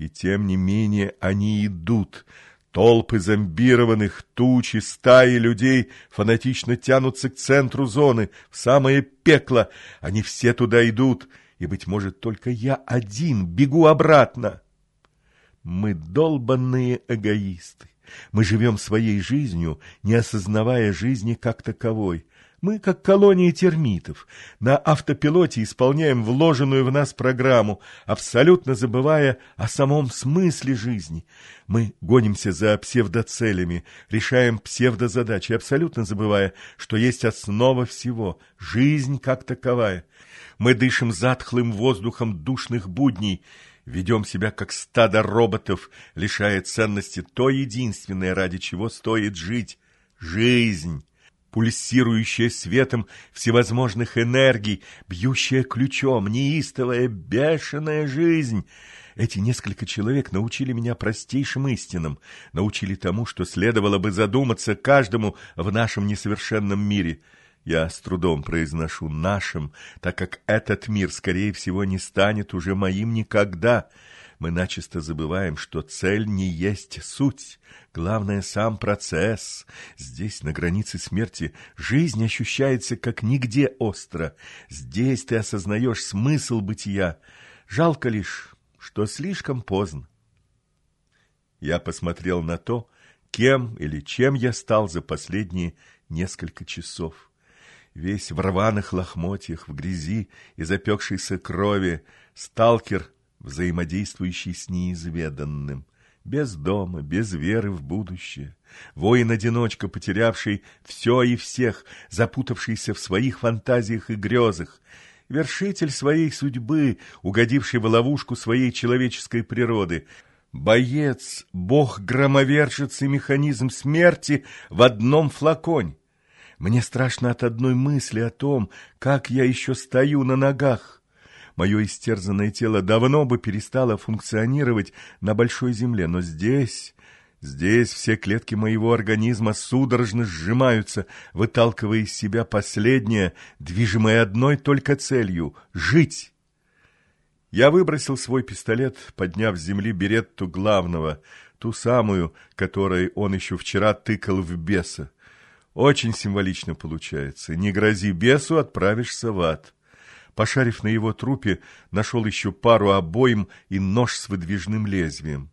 И тем не менее они идут. Толпы зомбированных, тучи, стаи людей фанатично тянутся к центру зоны, в самое пекло. Они все туда идут, и, быть может, только я один бегу обратно. Мы долбанные эгоисты. Мы живем своей жизнью, не осознавая жизни как таковой. Мы, как колония термитов, на автопилоте исполняем вложенную в нас программу, абсолютно забывая о самом смысле жизни. Мы гонимся за псевдоцелями, решаем псевдозадачи, абсолютно забывая, что есть основа всего — жизнь как таковая. Мы дышим затхлым воздухом душных будней, ведем себя как стадо роботов, лишая ценности то единственное, ради чего стоит жить — жизнь пульсирующая светом всевозможных энергий, бьющая ключом, неистовая, бешеная жизнь. Эти несколько человек научили меня простейшим истинам, научили тому, что следовало бы задуматься каждому в нашем несовершенном мире. Я с трудом произношу «нашим», так как этот мир, скорее всего, не станет уже моим никогда — мы начисто забываем, что цель не есть суть. Главное — сам процесс. Здесь, на границе смерти, жизнь ощущается как нигде остро. Здесь ты осознаешь смысл бытия. Жалко лишь, что слишком поздно. Я посмотрел на то, кем или чем я стал за последние несколько часов. Весь в рваных лохмотьях, в грязи и запекшейся крови, сталкер взаимодействующий с неизведанным, без дома, без веры в будущее. Воин-одиночка, потерявший все и всех, запутавшийся в своих фантазиях и грезах, вершитель своей судьбы, угодивший в ловушку своей человеческой природы, боец, бог-громовержец и механизм смерти в одном флаконе. Мне страшно от одной мысли о том, как я еще стою на ногах. Мое истерзанное тело давно бы перестало функционировать на большой земле, но здесь... Здесь все клетки моего организма судорожно сжимаются, выталкивая из себя последнее, движимое одной только целью — жить. Я выбросил свой пистолет, подняв с земли беретту главного, ту самую, которой он еще вчера тыкал в беса. Очень символично получается. Не грози бесу, отправишься в ад. Пошарив на его трупе, нашел еще пару обоим и нож с выдвижным лезвием.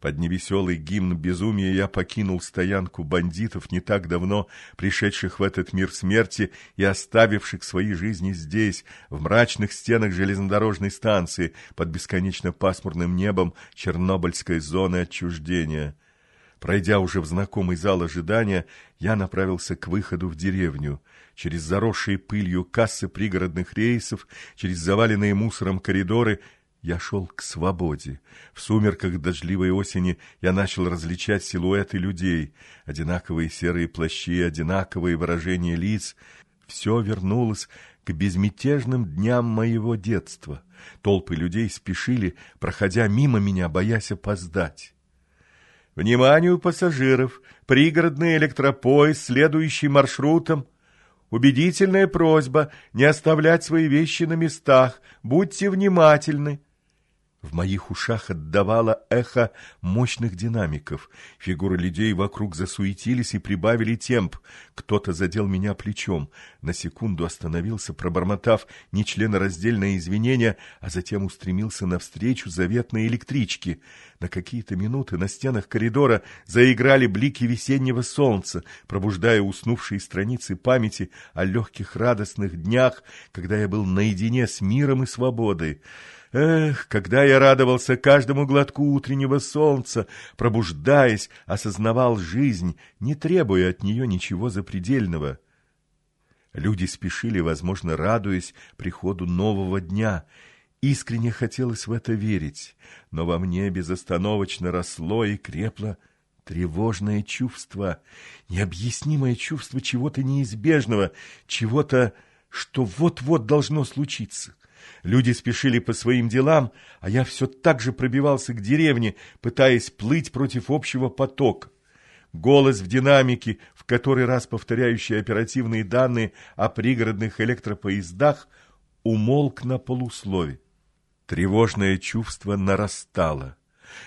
Под невеселый гимн безумия я покинул стоянку бандитов, не так давно пришедших в этот мир смерти и оставивших свои жизни здесь, в мрачных стенах железнодорожной станции, под бесконечно пасмурным небом Чернобыльской зоны отчуждения. Пройдя уже в знакомый зал ожидания, я направился к выходу в деревню. Через заросшие пылью кассы пригородных рейсов, через заваленные мусором коридоры я шел к свободе. В сумерках дождливой осени я начал различать силуэты людей. Одинаковые серые плащи, одинаковые выражения лиц. Все вернулось к безмятежным дням моего детства. Толпы людей спешили, проходя мимо меня, боясь опоздать. Вниманию пассажиров! Пригородный электропоезд, следующий маршрутом. Убедительная просьба не оставлять свои вещи на местах. Будьте внимательны. В моих ушах отдавало эхо мощных динамиков. Фигуры людей вокруг засуетились и прибавили темп. Кто-то задел меня плечом. На секунду остановился, пробормотав нечленораздельное извинение, а затем устремился навстречу заветной электричке. На какие-то минуты на стенах коридора заиграли блики весеннего солнца, пробуждая уснувшие страницы памяти о легких радостных днях, когда я был наедине с миром и свободой. Эх, когда я радовался каждому глотку утреннего солнца, пробуждаясь, осознавал жизнь, не требуя от нее ничего запредельного. Люди спешили, возможно, радуясь приходу нового дня. Искренне хотелось в это верить, но во мне безостановочно росло и крепло тревожное чувство, необъяснимое чувство чего-то неизбежного, чего-то, что вот-вот должно случиться. Люди спешили по своим делам, а я все так же пробивался к деревне, пытаясь плыть против общего потока. Голос в динамике, в который раз повторяющий оперативные данные о пригородных электропоездах, умолк на полуслове. Тревожное чувство нарастало.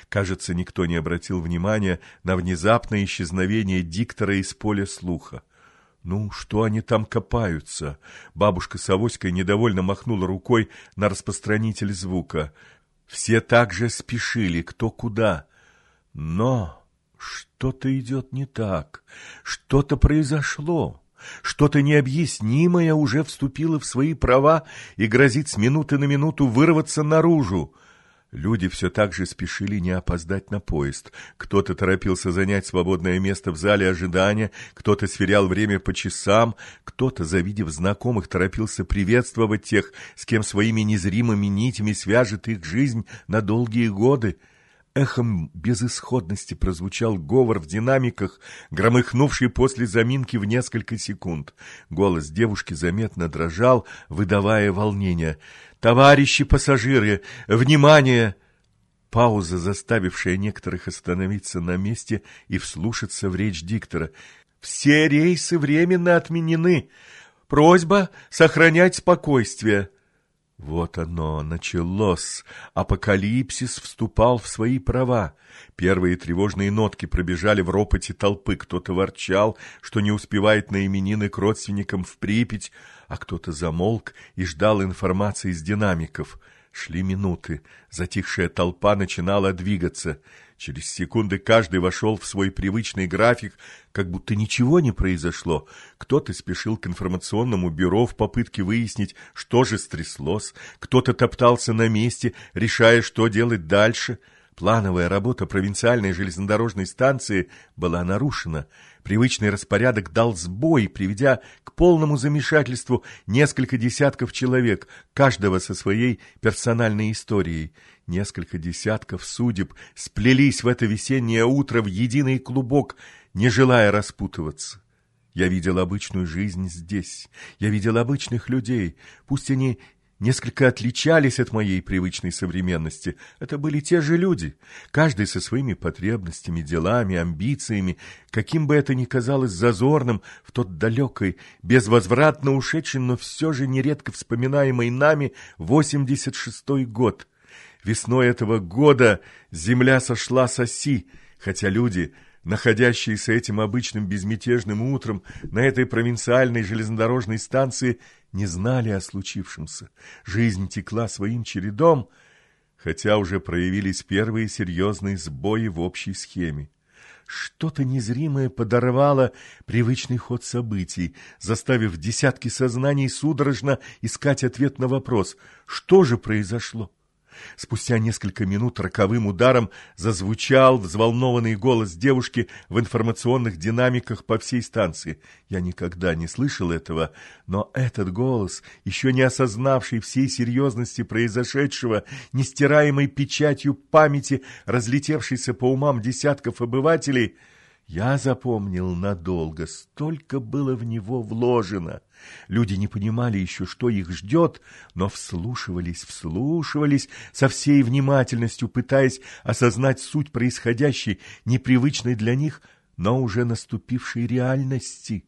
Кажется, никто не обратил внимания на внезапное исчезновение диктора из поля слуха. Ну, что они там копаются? Бабушка с авоськой недовольно махнула рукой на распространитель звука. Все также спешили, кто куда. Но что-то идет не так, что-то произошло. Что-то необъяснимое уже вступило в свои права и грозит с минуты на минуту вырваться наружу. Люди все так же спешили не опоздать на поезд. Кто-то торопился занять свободное место в зале ожидания, кто-то сверял время по часам, кто-то, завидев знакомых, торопился приветствовать тех, с кем своими незримыми нитями свяжет их жизнь на долгие годы. Эхом безысходности прозвучал говор в динамиках, громыхнувший после заминки в несколько секунд. Голос девушки заметно дрожал, выдавая волнение. «Товарищи пассажиры, внимание!» Пауза, заставившая некоторых остановиться на месте и вслушаться в речь диктора. «Все рейсы временно отменены. Просьба сохранять спокойствие». Вот оно, началось. Апокалипсис вступал в свои права. Первые тревожные нотки пробежали в ропоте толпы. Кто-то ворчал, что не успевает на именины к родственникам в Припять, а кто-то замолк и ждал информации из динамиков. Шли минуты. Затихшая толпа начинала двигаться. Через секунды каждый вошел в свой привычный график, как будто ничего не произошло. Кто-то спешил к информационному бюро в попытке выяснить, что же стряслось, кто-то топтался на месте, решая, что делать дальше — Плановая работа провинциальной железнодорожной станции была нарушена. Привычный распорядок дал сбой, приведя к полному замешательству несколько десятков человек, каждого со своей персональной историей. Несколько десятков судеб сплелись в это весеннее утро в единый клубок, не желая распутываться. Я видел обычную жизнь здесь, я видел обычных людей, пусть они несколько отличались от моей привычной современности. Это были те же люди, каждый со своими потребностями, делами, амбициями, каким бы это ни казалось зазорным в тот далекой, безвозвратно ушедший, но все же нередко вспоминаемый нами 86-й год. Весной этого года земля сошла с оси, хотя люди находящиеся этим обычным безмятежным утром на этой провинциальной железнодорожной станции, не знали о случившемся. Жизнь текла своим чередом, хотя уже проявились первые серьезные сбои в общей схеме. Что-то незримое подорвало привычный ход событий, заставив десятки сознаний судорожно искать ответ на вопрос, что же произошло. Спустя несколько минут роковым ударом зазвучал взволнованный голос девушки в информационных динамиках по всей станции. Я никогда не слышал этого, но этот голос, еще не осознавший всей серьезности произошедшего, нестираемой печатью памяти, разлетевшейся по умам десятков обывателей, я запомнил надолго, столько было в него вложено. Люди не понимали еще, что их ждет, но вслушивались, вслушивались со всей внимательностью, пытаясь осознать суть происходящей, непривычной для них, но уже наступившей реальности.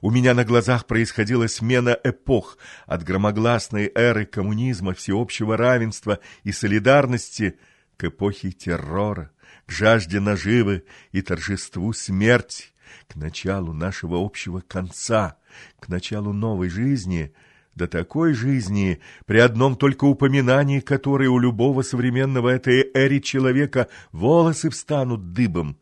У меня на глазах происходила смена эпох от громогласной эры коммунизма, всеобщего равенства и солидарности к эпохе террора к жажде наживы и торжеству смерти, к началу нашего общего конца, к началу новой жизни, до такой жизни, при одном только упоминании которой у любого современного этой эри человека волосы встанут дыбом.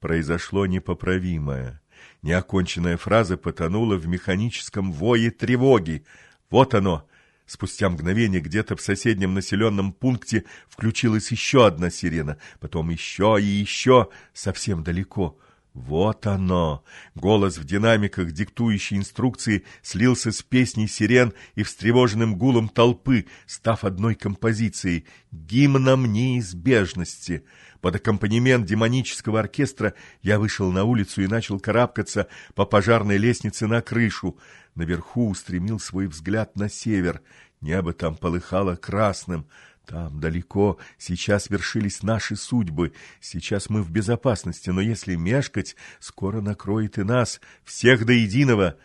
Произошло непоправимое. Неоконченная фраза потонула в механическом вое тревоги. Вот оно, Спустя мгновение где-то в соседнем населенном пункте включилась еще одна сирена, потом еще и еще, совсем далеко. Вот оно! Голос в динамиках, диктующий инструкции, слился с песней сирен и встревоженным гулом толпы, став одной композицией, гимном неизбежности. Под аккомпанемент демонического оркестра я вышел на улицу и начал карабкаться по пожарной лестнице на крышу. Наверху устремил свой взгляд на север. Небо там полыхало красным. Там, далеко, сейчас вершились наши судьбы. Сейчас мы в безопасности, но если мешкать, скоро накроет и нас, всех до единого.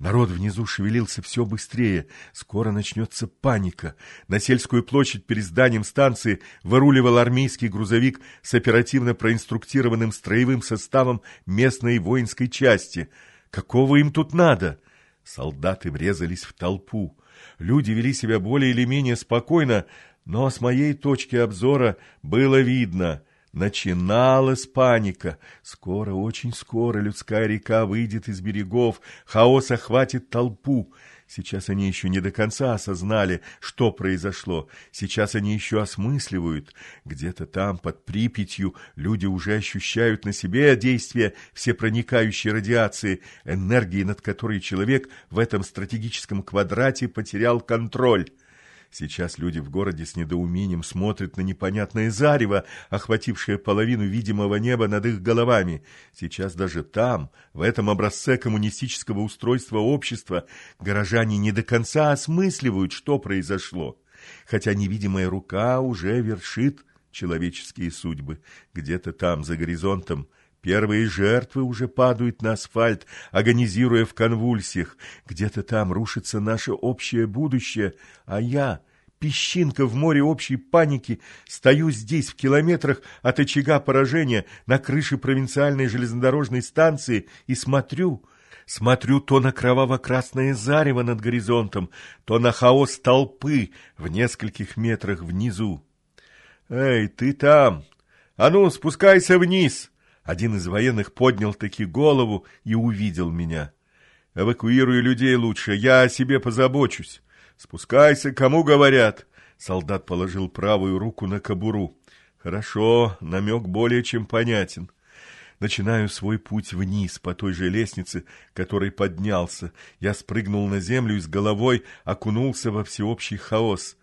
Народ внизу шевелился все быстрее. Скоро начнется паника. На сельскую площадь перед зданием станции выруливал армейский грузовик с оперативно проинструктированным строевым составом местной воинской части. Какого им тут надо? Солдаты врезались в толпу. Люди вели себя более или менее спокойно, но с моей точки обзора было видно — Начиналась паника. Скоро, очень скоро людская река выйдет из берегов, хаос охватит толпу. Сейчас они еще не до конца осознали, что произошло. Сейчас они еще осмысливают. Где-то там, под Припятью, люди уже ощущают на себе действие всепроникающей радиации, энергии, над которой человек в этом стратегическом квадрате потерял контроль. Сейчас люди в городе с недоумением смотрят на непонятное зарево, охватившее половину видимого неба над их головами. Сейчас даже там, в этом образце коммунистического устройства общества, горожане не до конца осмысливают, что произошло. Хотя невидимая рука уже вершит человеческие судьбы. Где-то там, за горизонтом, Первые жертвы уже падают на асфальт, агонизируя в конвульсиях. Где-то там рушится наше общее будущее, а я, песчинка в море общей паники, стою здесь, в километрах от очага поражения, на крыше провинциальной железнодорожной станции и смотрю... Смотрю то на кроваво-красное зарево над горизонтом, то на хаос толпы в нескольких метрах внизу. «Эй, ты там! А ну, спускайся вниз!» Один из военных поднял таки голову и увидел меня. «Эвакуируй людей лучше, я о себе позабочусь. Спускайся, кому говорят?» Солдат положил правую руку на кобуру. «Хорошо, намек более чем понятен. Начинаю свой путь вниз по той же лестнице, которой поднялся. Я спрыгнул на землю и с головой окунулся во всеобщий хаос.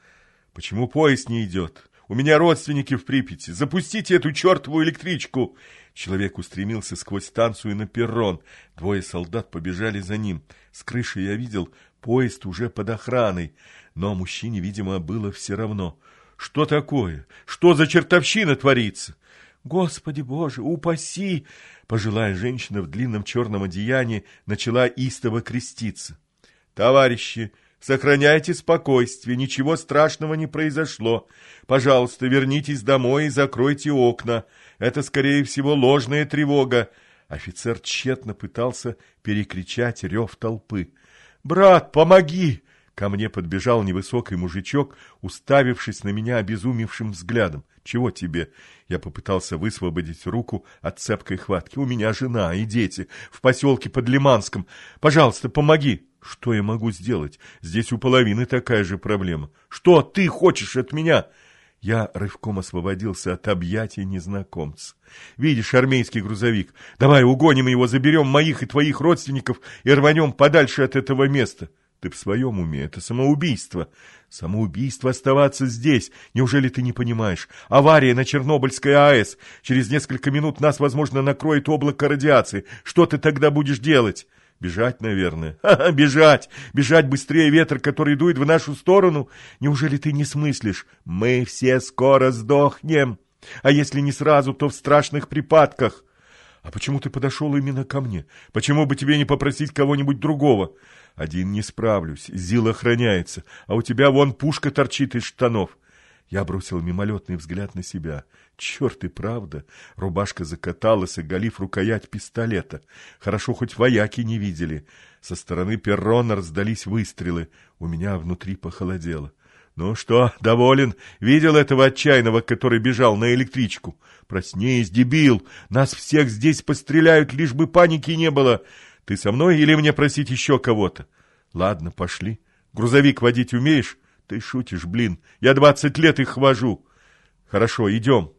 Почему поезд не идет? У меня родственники в Припяти. Запустите эту чертову электричку!» Человек устремился сквозь станцию на перрон. Двое солдат побежали за ним. С крыши я видел, поезд уже под охраной. Но мужчине, видимо, было все равно. Что такое? Что за чертовщина творится? Господи Боже, упаси! Пожилая женщина в длинном черном одеянии начала истово креститься. Товарищи, сохраняйте спокойствие, ничего страшного не произошло. Пожалуйста, вернитесь домой и закройте окна. Это, скорее всего, ложная тревога. Офицер тщетно пытался перекричать рев толпы. «Брат, помоги!» Ко мне подбежал невысокий мужичок, уставившись на меня обезумевшим взглядом. «Чего тебе?» Я попытался высвободить руку от цепкой хватки. «У меня жена и дети в поселке под Лиманском. Пожалуйста, помоги!» «Что я могу сделать? Здесь у половины такая же проблема. Что ты хочешь от меня?» Я рывком освободился от объятий незнакомца. «Видишь, армейский грузовик. Давай угоним его, заберем моих и твоих родственников и рванем подальше от этого места». «Ты в своем уме? Это самоубийство». «Самоубийство оставаться здесь. Неужели ты не понимаешь? Авария на Чернобыльской АЭС. Через несколько минут нас, возможно, накроет облако радиации. Что ты тогда будешь делать?» Бежать, наверное. Ха-ха, бежать! Бежать быстрее ветра, который дует в нашу сторону. Неужели ты не смыслишь? Мы все скоро сдохнем. А если не сразу, то в страшных припадках. А почему ты подошел именно ко мне? Почему бы тебе не попросить кого-нибудь другого? Один не справлюсь, Зил охраняется, а у тебя вон пушка торчит из штанов. Я бросил мимолетный взгляд на себя. Черт и правда. Рубашка закаталась, оголив рукоять пистолета. Хорошо, хоть вояки не видели. Со стороны перрона раздались выстрелы. У меня внутри похолодело. «Ну что, доволен? Видел этого отчаянного, который бежал на электричку? Проснись, дебил! Нас всех здесь постреляют, лишь бы паники не было! Ты со мной или мне просить еще кого-то? Ладно, пошли. Грузовик водить умеешь? Ты шутишь, блин. Я двадцать лет их вожу. Хорошо, идем.